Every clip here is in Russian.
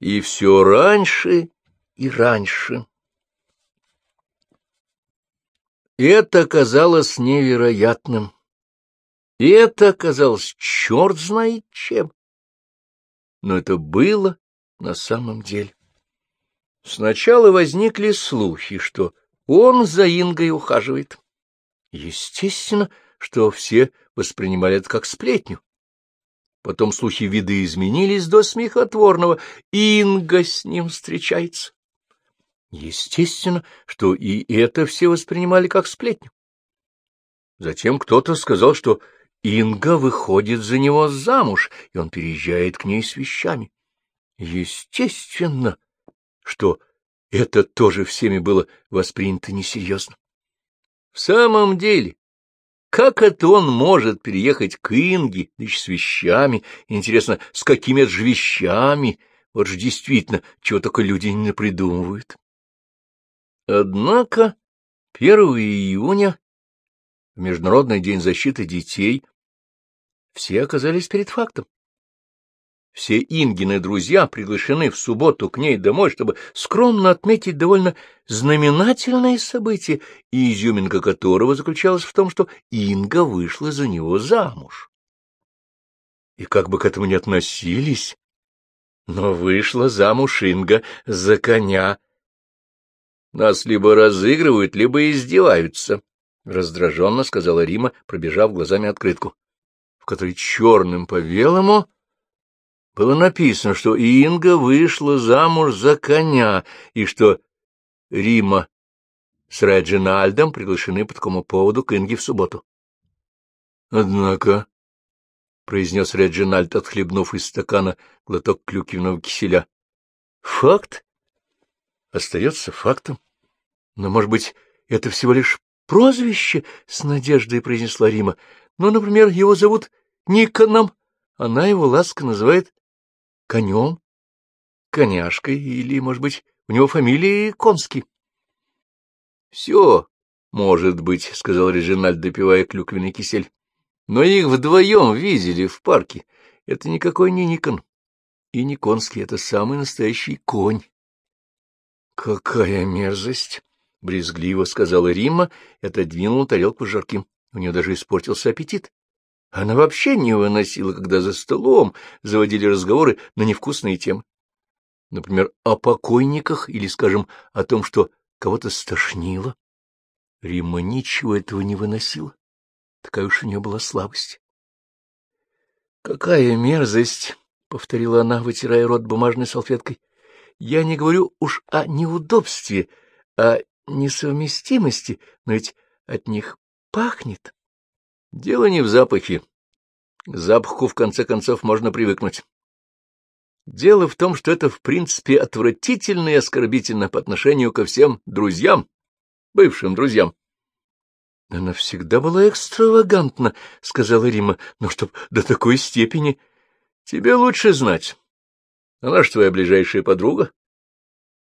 И все раньше и раньше. Это казалось невероятным. Это казалось черт знает чем. Но это было на самом деле. Сначала возникли слухи, что он за Ингой ухаживает. Естественно, что все воспринимали это как сплетню. Потом слухи виды изменились до смехотворного. Инга с ним встречается. Естественно, что и это все воспринимали как сплетню. Затем кто-то сказал, что Инга выходит за него замуж, и он переезжает к ней с вещами. Естественно, что это тоже всеми было воспринято несерьезно. В самом деле, как это он может переехать к Инге, да с вещами? Интересно, с какими же вещами? Вот же действительно, чего только люди не напридумывают. Однако 1 июня, Международный день защиты детей, все оказались перед фактом. Все Ингины друзья приглашены в субботу к ней домой, чтобы скромно отметить довольно знаменательное событие, и изюминка которого заключалась в том, что Инга вышла за него замуж. И как бы к этому ни относились, но вышла замуж Инга за коня, нас либо разыгрывают, либо издеваются, — раздраженно сказала Рима, пробежав глазами открытку, в которой черным по белому было написано, что Инга вышла замуж за коня, и что Рима с Реджинальдом приглашены по такому поводу к Инге в субботу. — Однако, — произнес Реджинальд, отхлебнув из стакана глоток клюквенного киселя, — факт остается фактом. Но, может быть, это всего лишь прозвище, — с надеждой произнесла Рима. Ну, например, его зовут Никоном, она его ласко называет конем, коняшкой, или, может быть, у него фамилия Конский. — Все, может быть, — сказал Режинальд, допивая клюквенный кисель. — Но их вдвоем видели в парке. Это никакой не Никон. И не Конский, это самый настоящий конь. «Какая мерзость!» — брезгливо сказала Римма и отодвинула тарелку с жарким. У нее даже испортился аппетит. Она вообще не выносила, когда за столом заводили разговоры на невкусные темы. Например, о покойниках или, скажем, о том, что кого-то стошнило. Римма ничего этого не выносила. Такая уж у нее была слабость. — Какая мерзость! — повторила она, вытирая рот бумажной салфеткой. Я не говорю уж о неудобстве, а несовместимости, но ведь от них пахнет. Дело не в запахе. К запаху, в конце концов, можно привыкнуть. Дело в том, что это, в принципе, отвратительно и оскорбительно по отношению ко всем друзьям, бывшим друзьям. — Она всегда была экстравагантна, — сказала Рима, — но чтоб до такой степени... Тебе лучше знать. Она ж твоя ближайшая подруга.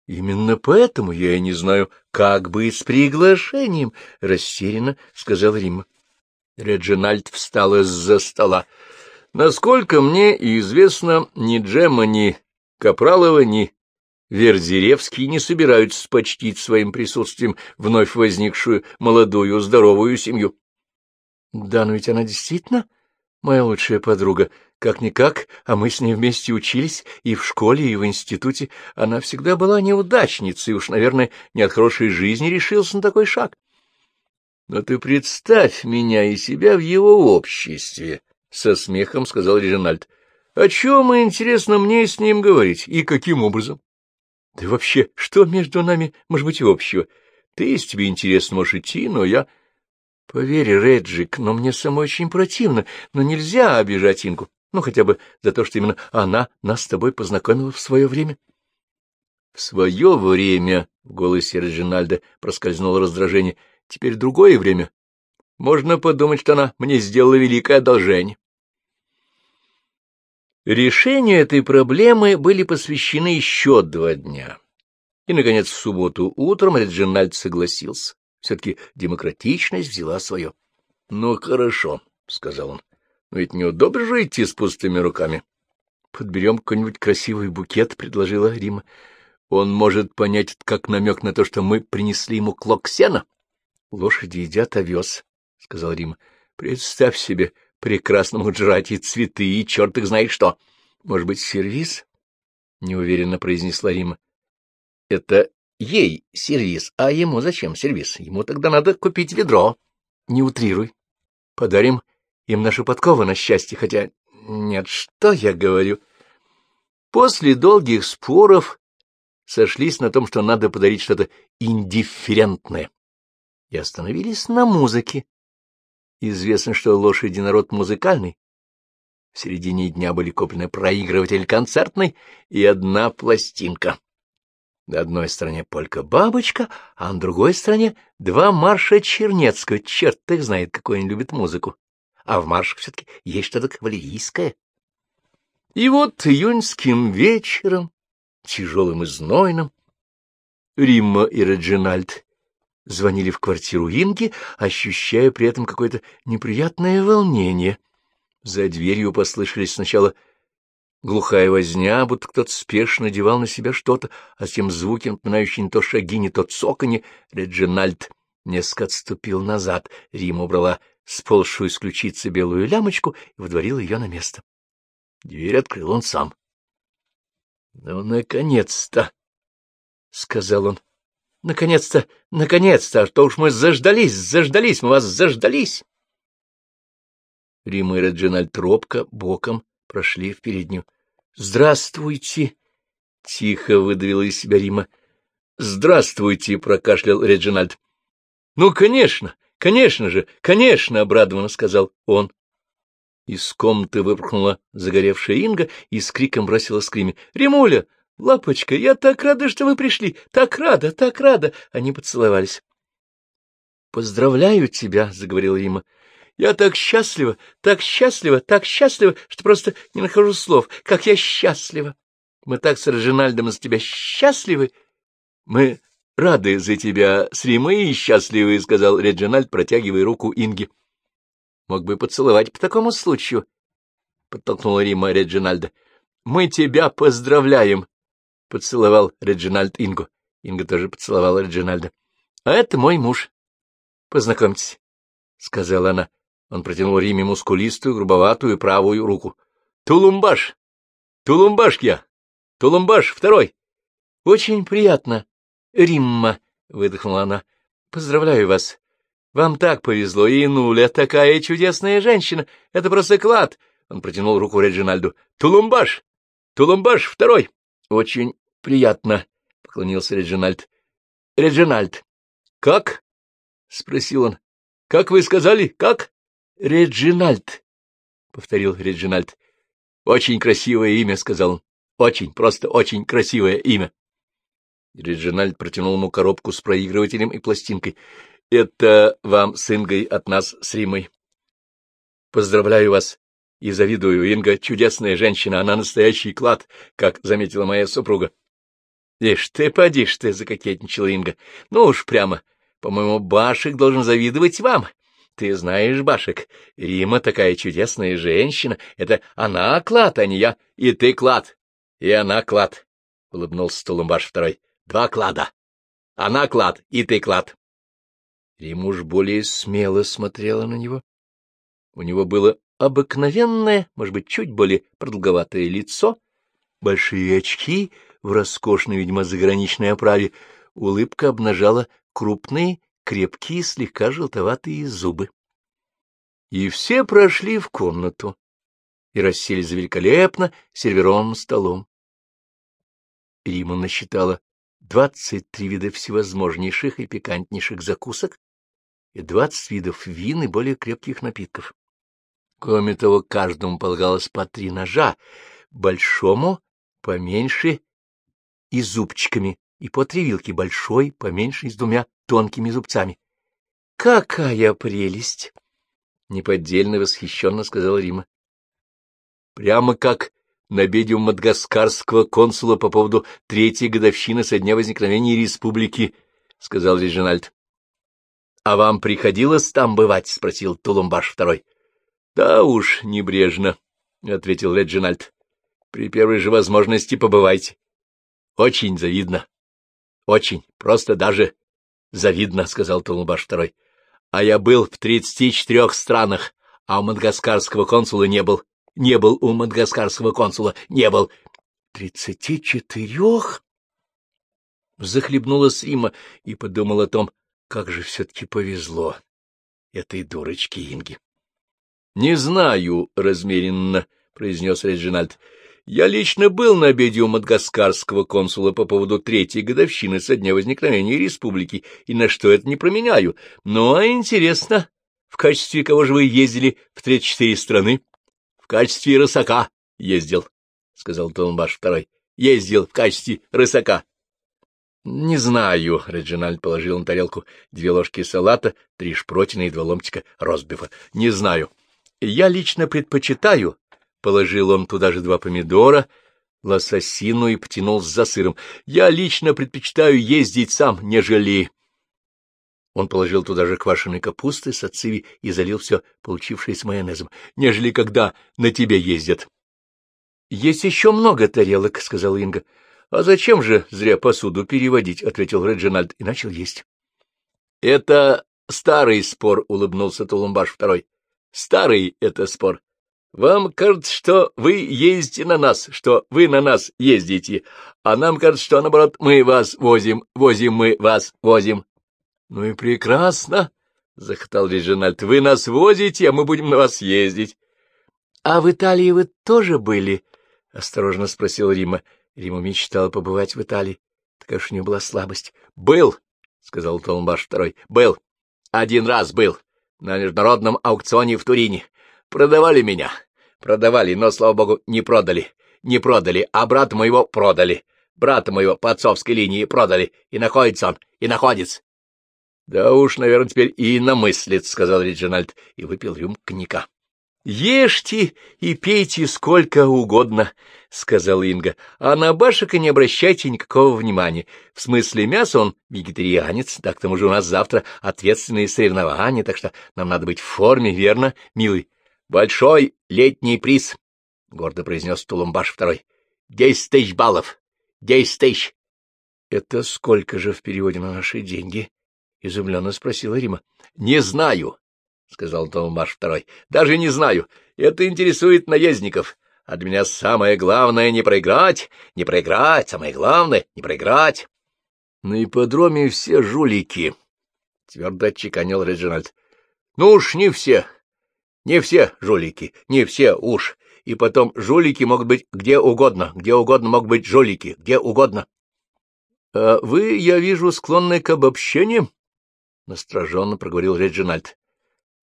Именно поэтому я и не знаю, как быть с приглашением, — растерянно сказал Римма. Реджинальд встал из-за стола. Насколько мне известно, ни Джемма, ни Капралова, ни Верзеревский не собираются почтить своим присутствием вновь возникшую молодую здоровую семью. — Да, но ведь она действительно моя лучшая подруга, как-никак, а мы с ней вместе учились и в школе, и в институте. Она всегда была неудачницей, уж, наверное, не от хорошей жизни решился на такой шаг. Но ты представь меня и себя в его обществе, — со смехом сказал Режинальд. — О чем, интересно, мне с ним говорить, и каким образом? Да вообще, что между нами может быть общего? Ты, если тебе интересно, можешь идти, но я... Поверь, Реджик, но мне самой очень противно, но нельзя обижать Ингу. Ну, хотя бы за то, что именно она нас с тобой познакомила в свое время. — В свое время, — в голосе Реджинальда проскользнуло раздражение, — теперь другое время. Можно подумать, что она мне сделала великое одолжение. Решению этой проблемы были посвящены еще два дня. И, наконец, в субботу утром Реджинальд согласился. Все-таки демократичность взяла свое. — Ну, хорошо, — сказал он. Но ведь неудобно же идти с пустыми руками. — Подберем какой-нибудь красивый букет, — предложила Рима. — Он может понять как намек на то, что мы принесли ему клок сена. — Лошади едят овес, — сказал Рима. — Представь себе, прекрасно могут жрать и цветы, и черт их знает что. Может быть, сервиз? — неуверенно произнесла Рима. — Это ей сервиз, а ему зачем сервиз? Ему тогда надо купить ведро. Не утрируй. Подарим им нашу подкову на счастье, хотя нет, что я говорю? После долгих споров сошлись на том, что надо подарить что-то индифферентное, и остановились на музыке. Известно, что лошади народ музыкальный. В середине дня были куплены проигрыватель концертный и одна пластинка. На одной стороне полька-бабочка, а на другой стороне два марша Чернецкого. Черт их знает, какой он любит музыку а в маршах все-таки есть что-то кавалерийское. И вот июньским вечером, тяжелым и знойным, Римма и Реджинальд звонили в квартиру Инги, ощущая при этом какое-то неприятное волнение. За дверью послышались сначала глухая возня, будто кто-то спешно надевал на себя что-то, а затем звуки, напоминающие не то шаги, не то цоканье. Реджинальд несколько отступил назад. Рима убрала сползшую с ключицы белую лямочку и водворил ее на место. Дверь открыл он сам. — Ну, наконец-то! — сказал он. — Наконец-то, наконец-то! А то уж мы заждались, заждались, мы вас заждались! Рима и Реджинальд робко боком прошли в переднюю. — Здравствуйте! — тихо выдавила из себя Рима. — Здравствуйте! — прокашлял Реджинальд. — Ну, конечно! — Конечно же, конечно, — обрадованно сказал он. Из комнаты выпорхнула загоревшая Инга и с криком бросилась к Риме. — Римуля, лапочка, я так рада, что вы пришли! Так рада, так рада! Они поцеловались. — Поздравляю тебя, — заговорила Рима. — Я так счастлива, так счастлива, так счастлива, что просто не нахожу слов. Как я счастлива! Мы так с Рожинальдом из тебя счастливы! Мы рады за тебя с Римой и счастливы, — сказал Реджинальд, протягивая руку Инге. — Мог бы поцеловать по такому случаю, — подтолкнула Рима Реджинальда. — Мы тебя поздравляем, — поцеловал Реджинальд Ингу. Инга тоже поцеловала Реджинальда. — А это мой муж. Познакомьтесь, — сказала она. Он протянул Риме мускулистую, грубоватую правую руку. — Тулумбаш! Тулумбаш я! Тулумбаш второй! — Очень приятно, Римма, — выдохнула она, — поздравляю вас. Вам так повезло, и Нуля такая чудесная женщина. Это просто клад. Он протянул руку Реджинальду. Тулумбаш! Тулумбаш второй! Очень приятно, — поклонился Реджинальд. Реджинальд. Как? — спросил он. — Как вы сказали? Как? — Реджинальд, — повторил Реджинальд. — Очень красивое имя, — сказал он. — Очень, просто очень красивое имя. Реджинальд протянул ему коробку с проигрывателем и пластинкой. — Это вам с Ингой от нас с Римой. — Поздравляю вас и завидую. Инга — чудесная женщина, она настоящий клад, как заметила моя супруга. — Ишь ты, подишь ты, — закокетничала Инга. — Ну уж прямо, по-моему, Башек должен завидовать вам. Ты знаешь, Башек, Рима такая чудесная женщина. Это она клад, а не я. И ты клад. И она клад, — улыбнулся Тулумбаш второй. Два клада. Она клад, и ты клад. Римуш более смело смотрела на него. У него было обыкновенное, может быть, чуть более продолговатое лицо, большие очки в роскошной, видимо, заграничной оправе, улыбка обнажала крупные, крепкие, слегка желтоватые зубы. И все прошли в комнату и расселись великолепно сервированным столом. Рима насчитала двадцать три вида всевозможнейших и пикантнейших закусок и двадцать видов вин и более крепких напитков. Кроме того, каждому полагалось по три ножа, большому, поменьше и зубчиками, и по три вилки, большой, поменьше и с двумя тонкими зубцами. — Какая прелесть! — неподдельно восхищенно сказала Рима. — Прямо как на обеде у мадагаскарского консула по поводу третьей годовщины со дня возникновения республики, — сказал Реджинальд. — А вам приходилось там бывать? — спросил Тулумбаш второй. — Да уж, небрежно, — ответил Реджинальд. При первой же возможности побывайте. Очень завидно. Очень, просто даже завидно, — сказал Толмбаш второй. А я был в тридцати четырех странах, а у мадагаскарского консула не был. Не был у мадагаскарского консула, не был. — Тридцати четырех? Захлебнулась Рима и подумал о том, как же все-таки повезло этой дурочке Инги. — Не знаю, — размеренно произнес Реджинальд. — Я лично был на обеде у мадагаскарского консула по поводу третьей годовщины со дня возникновения республики, и на что это не променяю. Ну, а интересно, в качестве кого же вы ездили в тридцать четыре страны? — В качестве рысака ездил, — сказал Толмбаш второй. — Ездил в качестве рысака. — Не знаю, — Реджинальд положил на тарелку две ложки салата, три шпротина и два ломтика розбифа. — Не знаю. Я лично предпочитаю, — положил он туда же два помидора, лососину и потянул за сыром. — Я лично предпочитаю ездить сам, нежели... Он положил туда же квашеной капусты, сациви и залил все получившееся майонезом, нежели когда на тебе ездят. — Есть еще много тарелок, — сказал Инга. — А зачем же зря посуду переводить? — ответил Реджинальд и начал есть. — Это старый спор, — улыбнулся Тулумбаш второй. — Старый это спор. Вам кажется, что вы ездите на нас, что вы на нас ездите, а нам кажется, что, наоборот, мы вас возим, возим мы вас, возим. — Ну и прекрасно, — захотал Реджинальд, — вы нас возите, а мы будем на вас ездить. — А в Италии вы тоже были? — осторожно спросил Рима. Рима мечтала побывать в Италии. Такая уж у нее была слабость. — Был, — сказал Толмбаш второй, — был. Один раз был. На международном аукционе в Турине. Продавали меня. Продавали, но, слава богу, не продали. Не продали, а брата моего продали. Брата моего по отцовской линии продали. И находится он, и находится. — Да уж, наверное, теперь и намыслит, — сказал Реджинальд, и выпил рюмку коньяка. — Ешьте и пейте сколько угодно, — сказал Инга, — а на Башика не обращайте никакого внимания. В смысле мяса он вегетарианец, так к тому же у нас завтра ответственные соревнования, так что нам надо быть в форме, верно, милый? Большой летний приз, — гордо произнес Тулумбаш второй. — Десять тысяч баллов. Десять тысяч. — Это сколько же в переводе на наши деньги? — изумленно спросила Рима. — Не знаю, — сказал Тулумбаш второй. — Даже не знаю. Это интересует наездников. А для меня самое главное — не проиграть, не проиграть, самое главное — не проиграть. — На ипподроме все жулики, — твердо отчеканил Реджинальд. — Ну уж не все, — не все жулики, не все уж. И потом жулики могут быть где угодно, где угодно могут быть жулики, где угодно. — А вы, я вижу, склонны к обобщениям? — настороженно проговорил Реджинальд.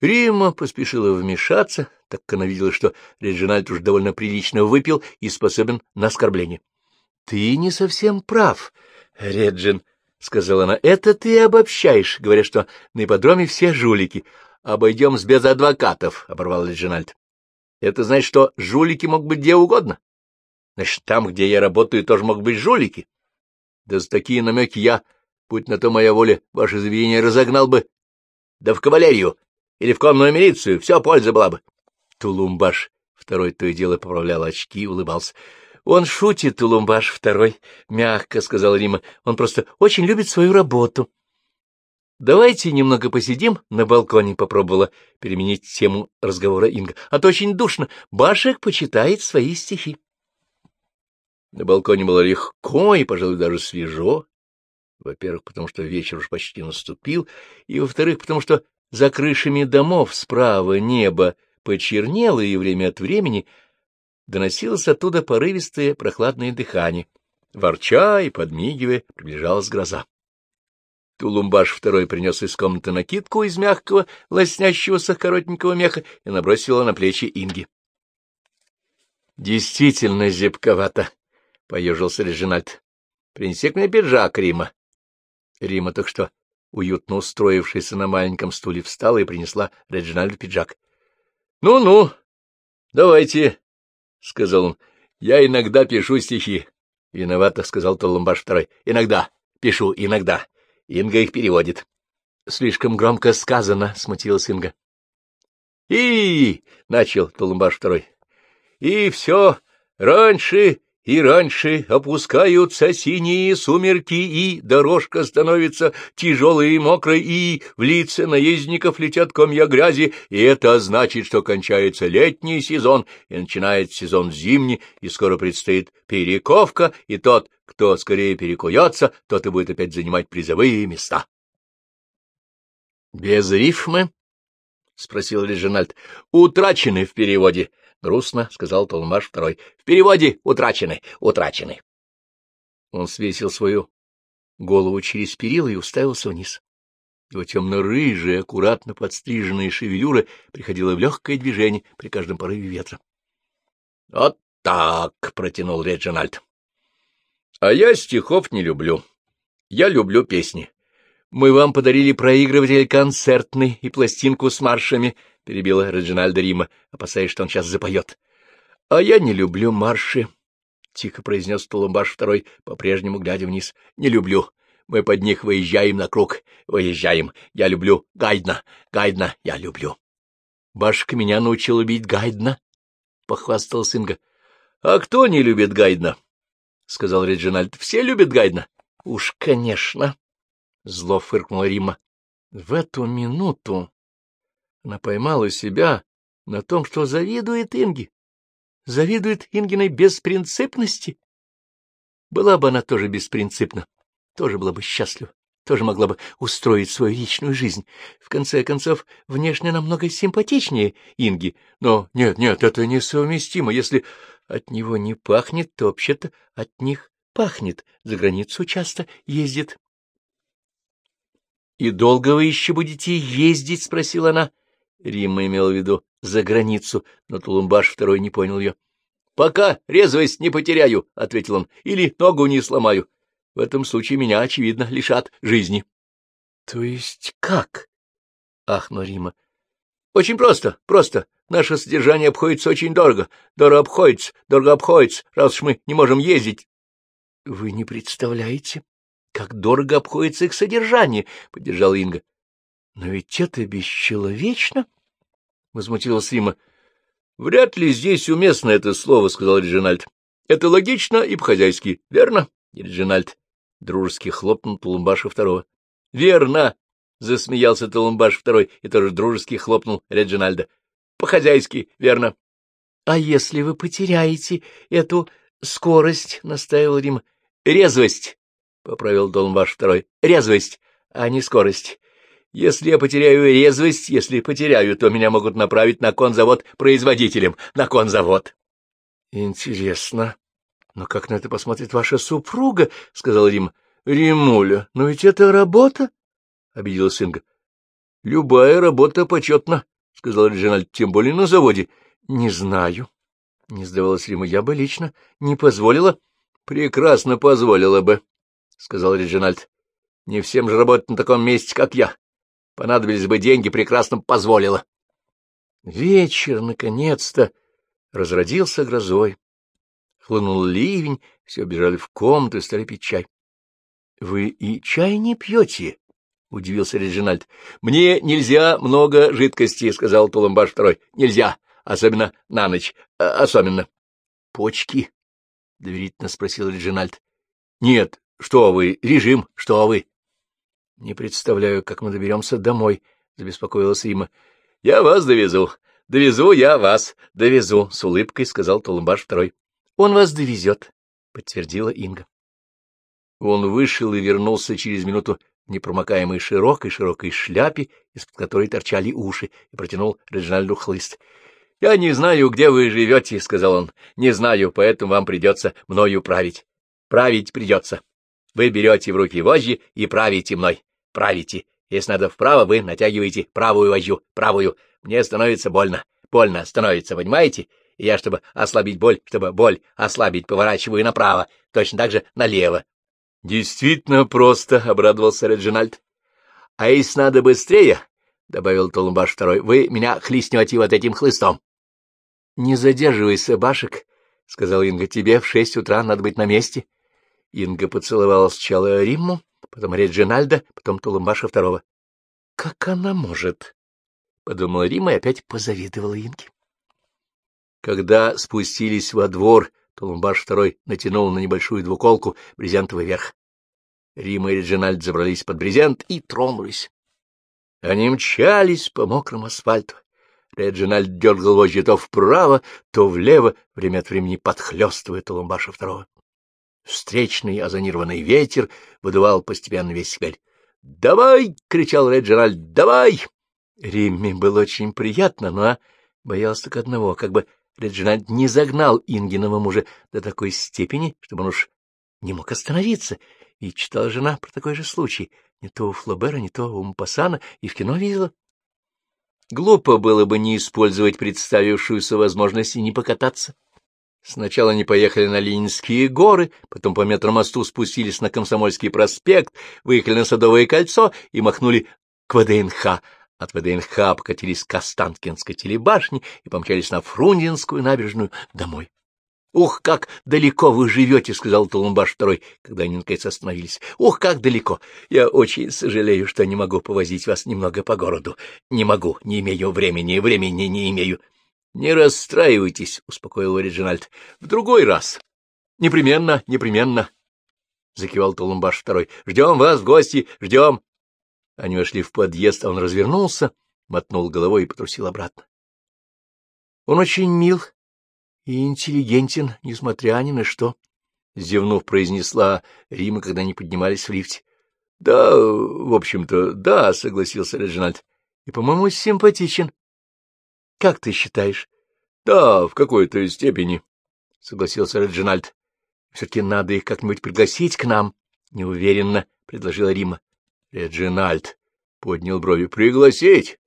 Рима поспешила вмешаться, так как она видела, что Реджинальд уж довольно прилично выпил и способен на оскорбление. — Ты не совсем прав, Реджин, — сказала она. — Это ты обобщаешь, говоря, что на ипподроме все жулики, обойдем без адвокатов, — оборвал Леджинальд. — Это значит, что жулики могут быть где угодно. Значит, там, где я работаю, тоже могут быть жулики. Да за такие намеки я, будь на то моя воля, ваше заведение разогнал бы. Да в кавалерию или в конную милицию, все польза была бы. Тулумбаш второй то и дело поправлял очки и улыбался. — Он шутит, Тулумбаш второй, — мягко сказал Рима. — Он просто очень любит свою работу. — Давайте немного посидим на балконе, — попробовала переменить тему разговора Инга. — А то очень душно. Башек почитает свои стихи. На балконе было легко и, пожалуй, даже свежо. Во-первых, потому что вечер уж почти наступил, и, во-вторых, потому что за крышами домов справа небо почернело, и время от времени доносилось оттуда порывистое прохладное дыхание. Ворча и подмигивая, приближалась гроза. Тулумбаш второй принес из комнаты накидку из мягкого, лоснящегося коротенького меха и набросила на плечи Инги. — Действительно зябковато, — поежился Режинальд. — Принеси мне пиджак, Рима. Рима только что, уютно устроившаяся на маленьком стуле, встала и принесла Реджинальду пиджак. «Ну — Ну-ну, давайте, — сказал он. — Я иногда пишу стихи. — Виновато, — сказал Толумбаш второй. — Иногда пишу, иногда. Инга их переводит. — Слишком громко сказано, — смутилась Инга. — И, — начал Толумбаш второй, — и все Раньше и раньше опускаются синие сумерки, и дорожка становится тяжелой и мокрой, и в лице наездников летят комья грязи, и это значит, что кончается летний сезон, и начинает сезон зимний, и скоро предстоит перековка, и тот, кто скорее перекуется, тот и будет опять занимать призовые места. — Без рифмы? — спросил Режинальд. — Утрачены в переводе, — грустно сказал Толмаш второй. — В переводе утрачены, утрачены. Он свесил свою голову через перила и уставился вниз. Его темно-рыжая, аккуратно подстриженная шевелюра приходила в легкое движение при каждом порыве ветра. — Вот так, — протянул Реджинальд. — А я стихов не люблю. Я люблю песни. Мы вам подарили проигрыватель концертный и пластинку с маршами, — перебила Реджинальда Рима, опасаясь, что он сейчас запоет. — А я не люблю марши, — тихо произнес Тулумбаш второй, по-прежнему глядя вниз. — Не люблю. Мы под них выезжаем на круг. Выезжаем. Я люблю Гайдна. Гайдна я люблю. — Башка меня научил любить Гайдна, — похвастал Синга. — А кто не любит Гайдна? — сказал Реджинальд. — Все любят Гайдна. — Уж, конечно. Зло фыркнула Рима. В эту минуту она поймала себя на том, что завидует Инге. Завидует Ингиной беспринципности. Была бы она тоже беспринципна, тоже была бы счастлива, тоже могла бы устроить свою личную жизнь. В конце концов, внешне намного симпатичнее Инги. Но нет, нет, это несовместимо. Если от него не пахнет, то вообще-то от них пахнет. За границу часто ездит. — И долго вы еще будете ездить? — спросила она. Римма имела в виду за границу, но Тулумбаш второй не понял ее. — Пока резвость не потеряю, — ответил он, — или ногу не сломаю. В этом случае меня, очевидно, лишат жизни. — То есть как? — ахнула Рима. — Очень просто, просто. Наше содержание обходится очень дорого. Дорого обходится, дорого обходится, раз уж мы не можем ездить. — Вы не представляете, как дорого обходится их содержание, — поддержал Инга. — Но ведь это бесчеловечно, — возмутилась Рима. — Вряд ли здесь уместно это слово, — сказал Реджинальд. — Это логично и по-хозяйски, верно? Реджинальд дружески хлопнул Тулумбаша второго. — Верно! — засмеялся Тулумбаш второй и тоже дружески хлопнул Реджинальда. — По-хозяйски, верно? — А если вы потеряете эту скорость, — настаивал Рима, — резвость, — поправил Долмбаш второй. — Резвость, а не скорость. Если я потеряю резвость, если потеряю, то меня могут направить на конзавод производителем, на конзавод. — Интересно. Но как на это посмотрит ваша супруга? — сказал Рим. — Римуля, но ведь это работа, — обиделась Инга. — Любая работа почетна, — сказал Реджинальд, — тем более на заводе. — Не знаю, — не сдавалась Рима. — Я бы лично не позволила. — Прекрасно позволила бы, — сказал Реджинальд. — Не всем же работать на таком месте, как я. Понадобились бы деньги, прекрасно позволила. Вечер, наконец-то, разродился грозой. Хлынул ливень, все бежали в комнату и стали пить чай. — Вы и чай не пьете? — удивился Реджинальд. — Мне нельзя много жидкости, — сказал Тулумбаш второй. — Нельзя, особенно на ночь, а, особенно. — Почки? — доверительно спросил Реджинальд. — Нет, что вы, режим, что вы? — Не представляю, как мы доберемся домой, — забеспокоилась Рима. — Я вас довезу. Довезу я вас. Довезу, — с улыбкой сказал Толумбаш второй. — Он вас довезет, — подтвердила Инга. Он вышел и вернулся через минуту непромокаемой широкой-широкой шляпе, из-под которой торчали уши, и протянул Реджинальду хлыст. — Я не знаю, где вы живете, — сказал он. — Не знаю, поэтому вам придется мною править. Править придется. Вы берете в руки вожжи и правите мной. Правите. Если надо вправо, вы натягиваете правую вожжу, правую. Мне становится больно. Больно становится, понимаете? И я, чтобы ослабить боль, чтобы боль ослабить, поворачиваю направо, точно так же налево. — Действительно просто, — обрадовался Реджинальд. — А если надо быстрее, — добавил Толумбаш второй, — вы меня хлестнете вот этим хлыстом. — Не задерживайся, Башек, — сказал Инга, — тебе в шесть утра надо быть на месте. Инга поцеловала сначала Римму, потом Реджинальда, потом Тулумбаша второго. — Как она может? — подумала Рима и опять позавидовала Инге. Когда спустились во двор, Колумбаш второй натянул на небольшую двуколку брезентовый верх. Рима и Реджинальд забрались под брезент и тронулись. Они мчались по мокрому асфальту. Реджинальд дергал вожжи то вправо, то влево, время от времени подхлестывая Толумбаша второго. Встречный озонированный ветер выдувал постепенно весь хмель. «Давай!» — кричал Реджинальд. «Давай!» Римме было очень приятно, но боялась только одного, как бы Реджинальд не загнал Ингинова мужа до такой степени, чтобы он уж не мог остановиться. И читала жена про такой же случай. Не то у Флобера, не то у Мпасана, и в кино видела. Глупо было бы не использовать представившуюся возможность и не покататься. Сначала они поехали на Ленинские горы, потом по метромосту спустились на Комсомольский проспект, выехали на Садовое кольцо и махнули к ВДНХ. От ВДНХ покатились к Останкинской телебашне и помчались на Фрунзенскую набережную домой. — Ух, как далеко вы живете, — сказал Толумбаш второй, когда они наконец остановились. — Ух, как далеко! Я очень сожалею, что не могу повозить вас немного по городу. Не могу, не имею времени, времени не имею. — Не расстраивайтесь, — успокоил Реджинальд. — В другой раз. — Непременно, непременно, — закивал Толумбаш второй. — Ждем вас в гости, ждем. Они вошли в подъезд, а он развернулся, мотнул головой и потрусил обратно. Он очень мил и интеллигентен, несмотря ни на что, — зевнув, произнесла Рима, когда они поднимались в лифте. — Да, в общем-то, да, — согласился Реджинальд. — И, по-моему, симпатичен. — Как ты считаешь? — Да, в какой-то степени, — согласился Реджинальд. — Все-таки надо их как-нибудь пригласить к нам, — неуверенно предложила Рима. Реджинальд поднял брови. — Пригласить?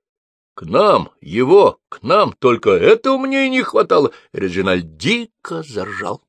К нам, его, к нам, только этого мне и не хватало. Реджинальд дико заржал.